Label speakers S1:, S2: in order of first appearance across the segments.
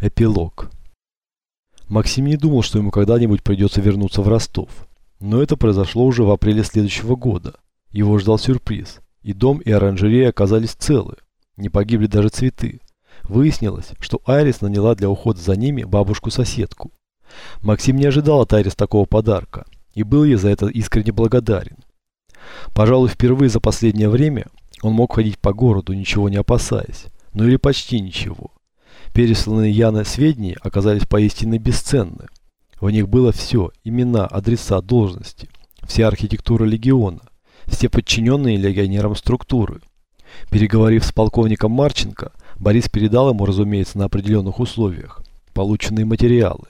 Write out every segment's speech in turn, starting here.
S1: Эпилог. Максим не думал, что ему когда-нибудь придется вернуться в Ростов. Но это произошло уже в апреле следующего года. Его ждал сюрприз. И дом, и оранжерея оказались целы. Не погибли даже цветы. Выяснилось, что Айрис наняла для ухода за ними бабушку-соседку. Максим не ожидал от Айрис такого подарка. И был ей за это искренне благодарен. Пожалуй, впервые за последнее время он мог ходить по городу, ничего не опасаясь. Ну или почти ничего. Пересланные Яной сведения оказались поистине бесценны. В них было все – имена, адреса, должности, вся архитектура легиона, все подчиненные легионерам структуры. Переговорив с полковником Марченко, Борис передал ему, разумеется, на определенных условиях, полученные материалы.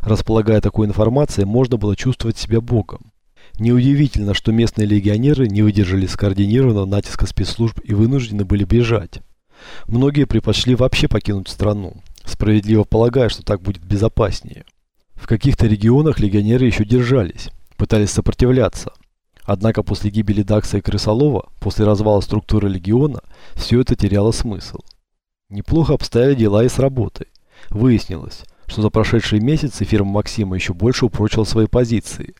S1: Располагая такой информацией, можно было чувствовать себя богом. Неудивительно, что местные легионеры не выдержали скоординированного натиска спецслужб и вынуждены были бежать. Многие предпочли вообще покинуть страну, справедливо полагая, что так будет безопаснее. В каких-то регионах легионеры еще держались, пытались сопротивляться. Однако после гибели Дакса и Крысолова, после развала структуры легиона, все это теряло смысл. Неплохо обстояли дела и с работой. Выяснилось, что за прошедшие месяцы фирма Максима еще больше упрочила свои позиции.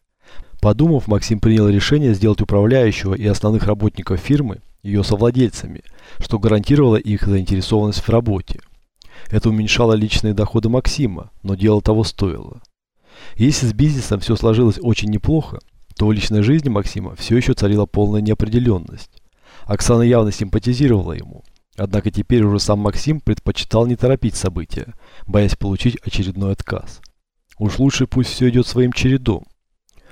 S1: Подумав, Максим принял решение сделать управляющего и основных работников фирмы ее совладельцами, что гарантировало их заинтересованность в работе. Это уменьшало личные доходы Максима, но дело того стоило. Если с бизнесом все сложилось очень неплохо, то в личной жизни Максима все еще царила полная неопределенность. Оксана явно симпатизировала ему. Однако теперь уже сам Максим предпочитал не торопить события, боясь получить очередной отказ. Уж лучше пусть все идет своим чередом.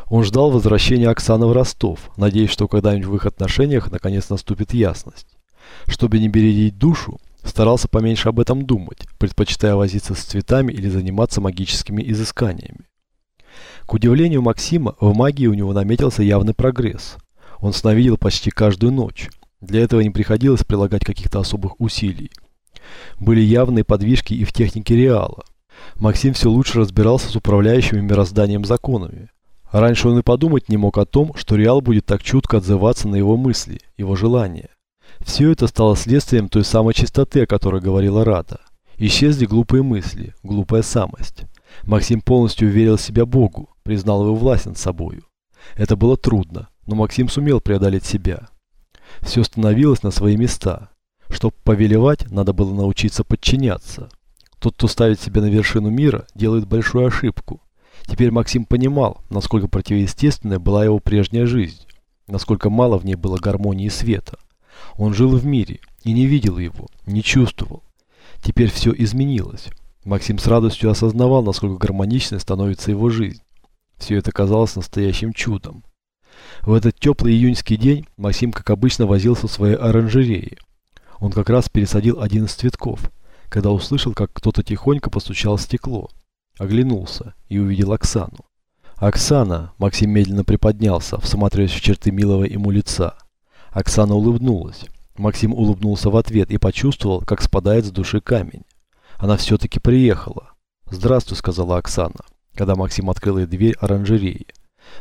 S1: Он ждал возвращения Оксаны в Ростов, надеясь, что когда-нибудь в их отношениях наконец наступит ясность. Чтобы не бередить душу, старался поменьше об этом думать, предпочитая возиться с цветами или заниматься магическими изысканиями. К удивлению Максима, в магии у него наметился явный прогресс. Он сновидел почти каждую ночь. Для этого не приходилось прилагать каких-то особых усилий. Были явные подвижки и в технике Реала. Максим все лучше разбирался с управляющими мирозданием законами. Раньше он и подумать не мог о том, что Реал будет так чутко отзываться на его мысли, его желания. Все это стало следствием той самой чистоты, о которой говорила Рада. Исчезли глупые мысли, глупая самость. Максим полностью уверил себя Богу, признал его власть над собою. Это было трудно, но Максим сумел преодолеть себя. Все становилось на свои места. Чтобы повелевать, надо было научиться подчиняться. Тот, кто ставит себя на вершину мира, делает большую ошибку. Теперь Максим понимал, насколько противоестественной была его прежняя жизнь, насколько мало в ней было гармонии и света. Он жил в мире и не видел его, не чувствовал. Теперь все изменилось. Максим с радостью осознавал, насколько гармоничной становится его жизнь. Все это казалось настоящим чудом. В этот теплый июньский день Максим, как обычно, возился в своей оранжерее. Он как раз пересадил один из цветков, когда услышал, как кто-то тихонько постучал в стекло. Оглянулся и увидел Оксану. «Оксана!» – Максим медленно приподнялся, всматриваясь в черты милого ему лица. Оксана улыбнулась. Максим улыбнулся в ответ и почувствовал, как спадает с души камень. Она все-таки приехала. «Здравствуй», – сказала Оксана, когда Максим открыл ей дверь оранжереи.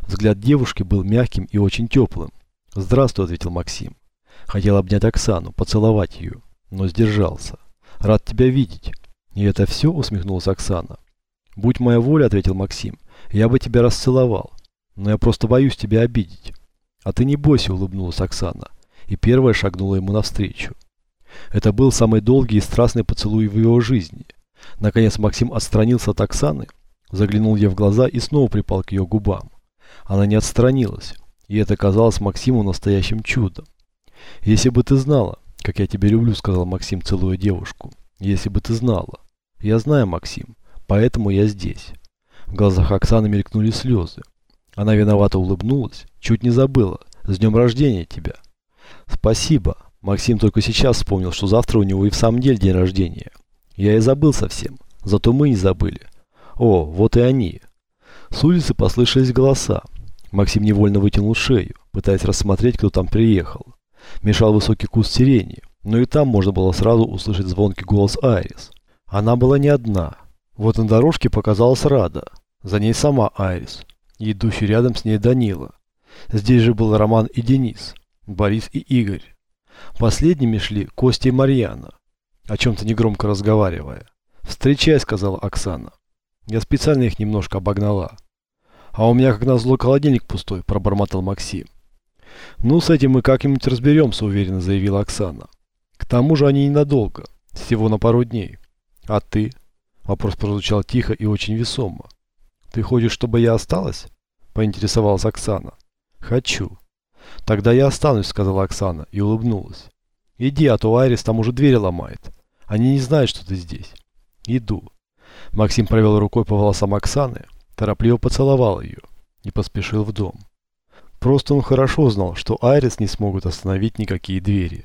S1: Взгляд девушки был мягким и очень теплым. «Здравствуй», – ответил Максим. Хотел обнять Оксану, поцеловать ее, но сдержался. «Рад тебя видеть». «И это все?» – усмехнулась Оксана. «Будь моя воля», — ответил Максим, — «я бы тебя расцеловал. Но я просто боюсь тебя обидеть». «А ты не бойся», — улыбнулась Оксана, и первая шагнула ему навстречу. Это был самый долгий и страстный поцелуй в его жизни. Наконец Максим отстранился от Оксаны, заглянул ей в глаза и снова припал к ее губам. Она не отстранилась, и это казалось Максиму настоящим чудом. «Если бы ты знала, как я тебя люблю», — сказал Максим, целуя девушку. «Если бы ты знала». «Я знаю, Максим. Поэтому я здесь. В глазах Оксаны мелькнули слезы. Она виновато улыбнулась. Чуть не забыла. С днем рождения тебя. Спасибо. Максим только сейчас вспомнил, что завтра у него и в самом деле день рождения. Я и забыл совсем. Зато мы не забыли. О, вот и они. С улицы послышались голоса. Максим невольно вытянул шею, пытаясь рассмотреть, кто там приехал. Мешал высокий куст сирени, но и там можно было сразу услышать звонкий голос Айрис. Она была не одна. Вот на дорожке показалась Рада. За ней сама Айрис. И идущий рядом с ней Данила. Здесь же был Роман и Денис. Борис и Игорь. Последними шли Костя и Марьяна. О чем-то негромко разговаривая. «Встречай», — сказала Оксана. «Я специально их немножко обогнала». «А у меня, как назло, холодильник пустой», — пробормотал Максим. «Ну, с этим мы как-нибудь разберемся», — уверенно заявила Оксана. «К тому же они ненадолго, всего на пару дней. А ты?» Вопрос прозвучал тихо и очень весомо. «Ты хочешь, чтобы я осталась?» — поинтересовалась Оксана. «Хочу». «Тогда я останусь», — сказала Оксана и улыбнулась. «Иди, а то Айрис там уже двери ломает. Они не знают, что ты здесь». «Иду». Максим провел рукой по волосам Оксаны, торопливо поцеловал ее и поспешил в дом. Просто он хорошо знал, что Айрис не смогут остановить никакие двери.